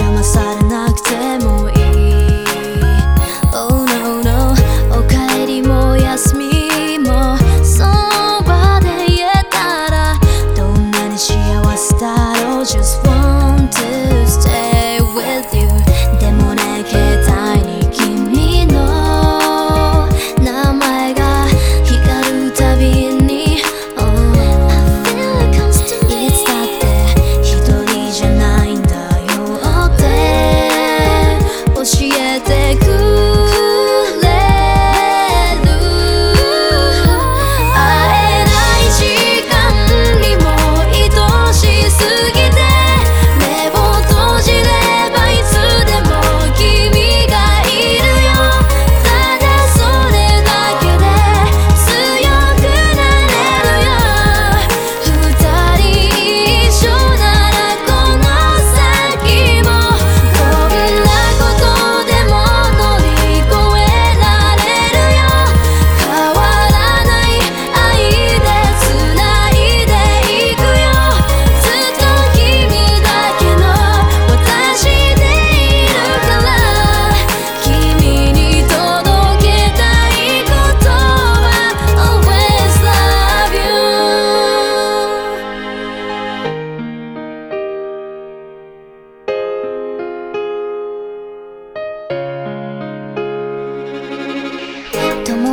siyang nasa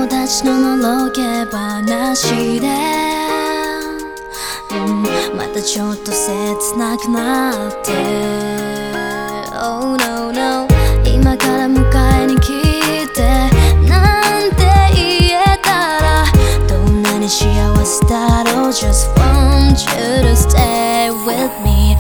友ののろけ話で、うん、またちょっと切なくなって。Oh no no 今から迎えに来て。なんて言えたらどんなに幸せだろう。Just want you to stay with me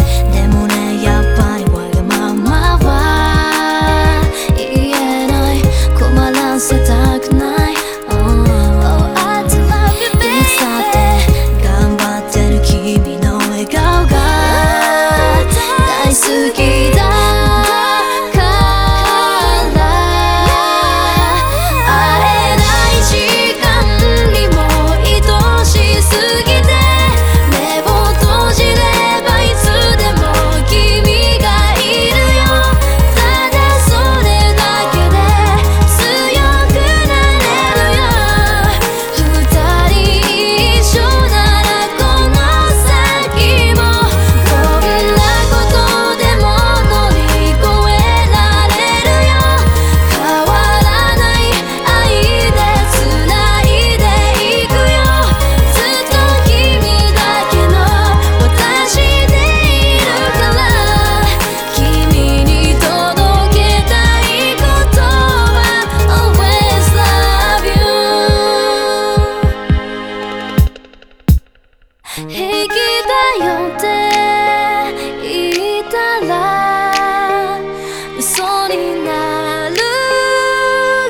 嘘になる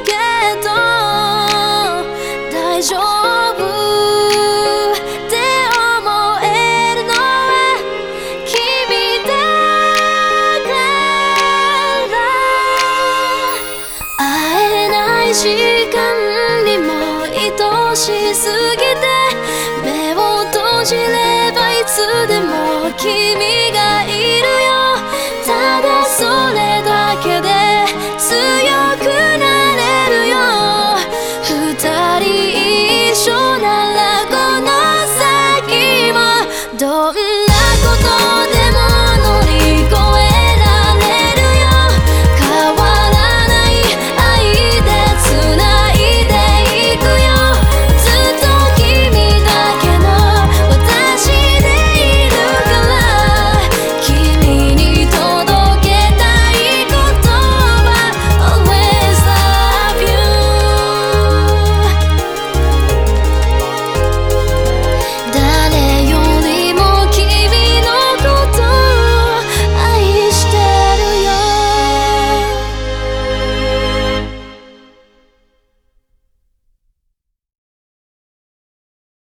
けど大丈夫って思えるのは君だから。会えない時間にも愛しすぎて目を閉じればいつでも君